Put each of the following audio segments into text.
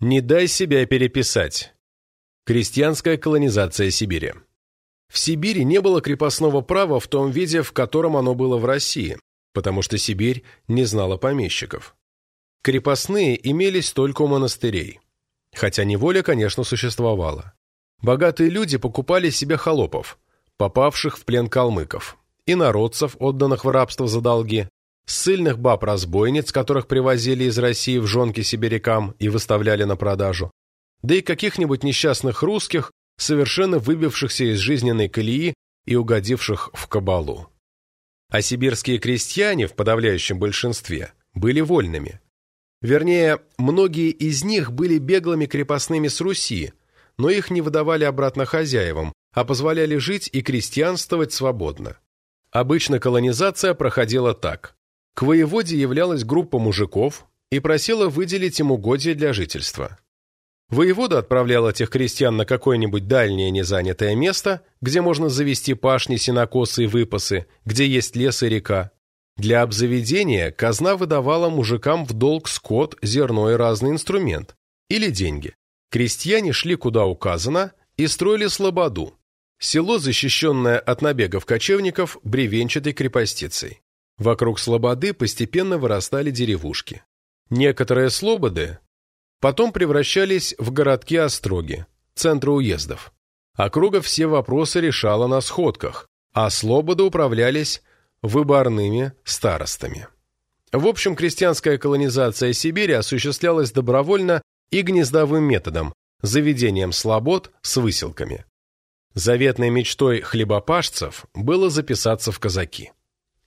Не дай себя переписать. Крестьянская колонизация Сибири. В Сибири не было крепостного права в том виде, в котором оно было в России, потому что Сибирь не знала помещиков. Крепостные имелись только у монастырей, хотя неволя, конечно, существовала. Богатые люди покупали себе холопов, попавших в плен калмыков, и народцев, отданных в рабство за долги, ссыльных баб-разбойниц, которых привозили из России в жонки сибирякам и выставляли на продажу, да и каких-нибудь несчастных русских, совершенно выбившихся из жизненной колеи и угодивших в кабалу. А сибирские крестьяне в подавляющем большинстве были вольными. Вернее, многие из них были беглыми крепостными с Руси, но их не выдавали обратно хозяевам, а позволяли жить и крестьянствовать свободно. Обычно колонизация проходила так. К воеводе являлась группа мужиков и просила выделить им угодья для жительства. Воевода отправлял этих крестьян на какое-нибудь дальнее незанятое место, где можно завести пашни, сенокосы и выпасы, где есть лес и река. Для обзаведения казна выдавала мужикам в долг скот, зерно и разный инструмент. Или деньги. Крестьяне шли куда указано и строили слободу. Село, защищенное от набегов кочевников, бревенчатой крепостицей. Вокруг слободы постепенно вырастали деревушки. Некоторые слободы потом превращались в городки-остроги, центры уездов. Округа все вопросы решала на сходках, а слободы управлялись выборными старостами. В общем, крестьянская колонизация Сибири осуществлялась добровольно и гнездовым методом, заведением слобод с выселками. Заветной мечтой хлебопашцев было записаться в казаки.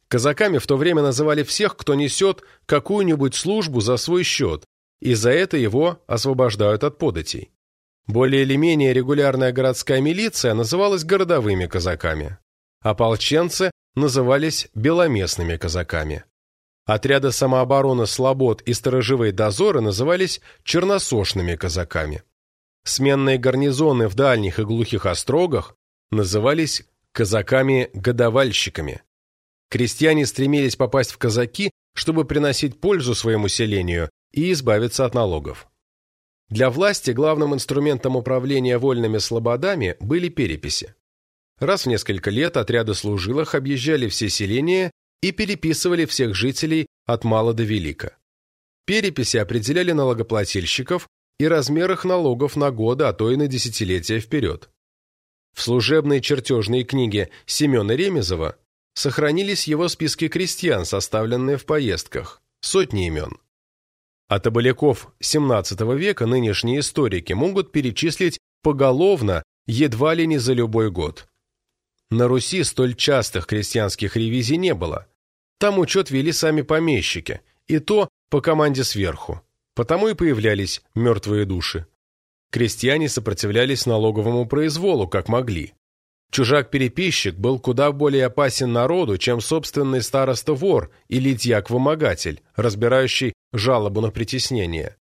Казаками в то время называли всех, кто несет какую-нибудь службу за свой счет, и за это его освобождают от податей. Более или менее регулярная городская милиция называлась городовыми казаками. Ополченцы назывались беломестными казаками. Отряды самообороны «Слобод» и сторожевые дозоры назывались черносошными казаками. Сменные гарнизоны в дальних и глухих острогах назывались казаками-годовальщиками. Крестьяне стремились попасть в казаки, чтобы приносить пользу своему селению и избавиться от налогов. Для власти главным инструментом управления вольными слободами были переписи. Раз в несколько лет отряды служилых объезжали все селения и переписывали всех жителей от мала до велика. Переписи определяли налогоплательщиков и размер их налогов на годы, а то и на десятилетия вперед. В служебной чертежной книге Семена Ремезова сохранились его списки крестьян, составленные в поездках, сотни имен. А табаляков XVII века нынешние историки могут перечислить поголовно едва ли не за любой год. На Руси столь частых крестьянских ревизий не было. Там учет вели сами помещики, и то по команде сверху. Потому и появлялись мертвые души. Крестьяне сопротивлялись налоговому произволу, как могли. Чужак-переписчик был куда более опасен народу, чем собственный староста-вор или дьяк-вымогатель, разбирающий жалобу на притеснение.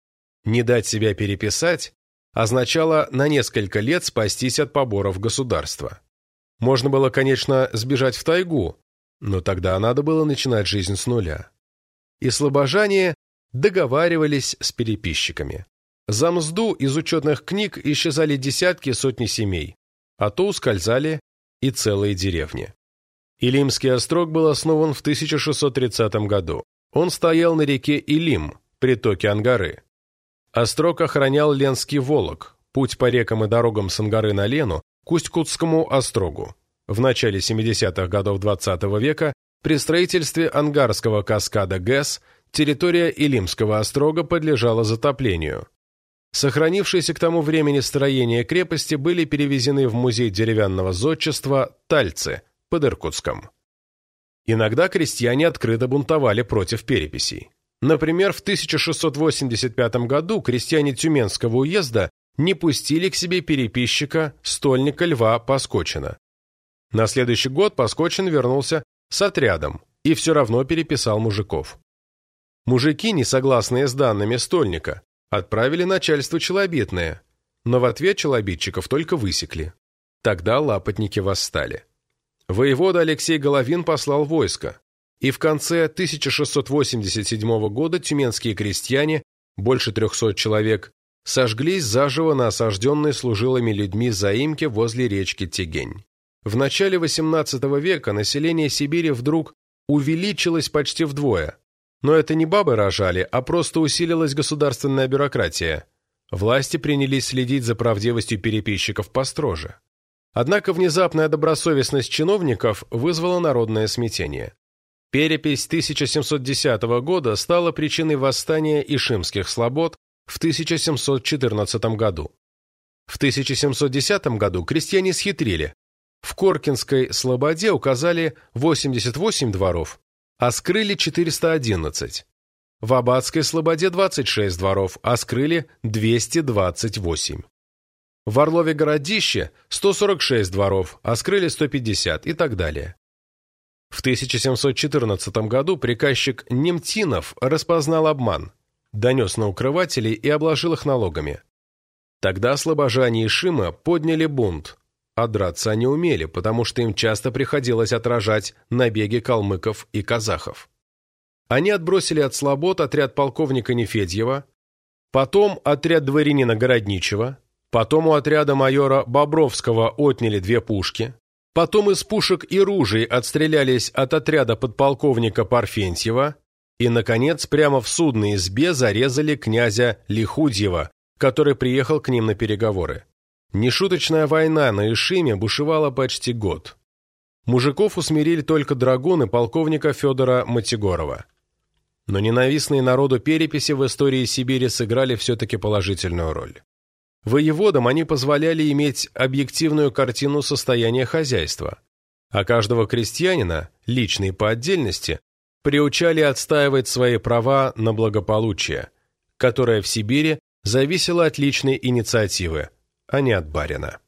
Не дать себя переписать означало на несколько лет спастись от поборов государства. Можно было, конечно, сбежать в тайгу, но тогда надо было начинать жизнь с нуля. И слабожане договаривались с переписчиками. За мзду из учетных книг исчезали десятки сотни семей, а то ускользали и целые деревни. Илимский острог был основан в 1630 году. Он стоял на реке Илим, притоке Ангары. Острог охранял Ленский Волок, путь по рекам и дорогам с Ангары на Лену, к Усть-Кутскому острогу. В начале 70-х годов XX -го века при строительстве Ангарского каскада ГЭС территория Илимского острога подлежала затоплению. Сохранившиеся к тому времени строения крепости были перевезены в музей деревянного зодчества Тальцы под Иркутском. Иногда крестьяне открыто бунтовали против переписей. Например, в 1685 году крестьяне Тюменского уезда не пустили к себе переписчика стольника Льва Паскочина. На следующий год Паскочин вернулся с отрядом и все равно переписал мужиков. Мужики, не согласные с данными стольника, Отправили начальству челобитное, но в ответ челобитчиков только высекли. Тогда лапотники восстали. Воевода Алексей Головин послал войско, и в конце 1687 года тюменские крестьяне, больше 300 человек, сожглись заживо на осажденной служилыми людьми заимке возле речки Тегень. В начале XVIII века население Сибири вдруг увеличилось почти вдвое. Но это не бабы рожали, а просто усилилась государственная бюрократия. Власти принялись следить за правдивостью переписчиков построже. Однако внезапная добросовестность чиновников вызвала народное смятение. Перепись 1710 года стала причиной восстания Ишимских слобод в 1714 году. В 1710 году крестьяне схитрили. В Коркинской слободе указали 88 дворов, а скрыли 411. В Абадской слободе 26 дворов, а скрыли 228. В Орлове городище 146 дворов, а скрыли 150 и так далее. В 1714 году приказчик Немтинов распознал обман, донес на укрывателей и обложил их налогами. Тогда слобожане и Шима подняли бунт, а драться они умели, потому что им часто приходилось отражать набеги калмыков и казахов. Они отбросили от слобод отряд полковника Нефедьева, потом отряд дворянина Городничева, потом у отряда майора Бобровского отняли две пушки, Потом из пушек и ружей отстрелялись от отряда подполковника Парфентьева и, наконец, прямо в судной избе зарезали князя Лихудьева, который приехал к ним на переговоры. Нешуточная война на Ишиме бушевала почти год. Мужиков усмирили только драгуны полковника Федора Матигорова. Но ненавистные народу переписи в истории Сибири сыграли все-таки положительную роль. Воеводам они позволяли иметь объективную картину состояния хозяйства, а каждого крестьянина, личный по отдельности, приучали отстаивать свои права на благополучие, которое в Сибири зависело от личной инициативы, а не от барина.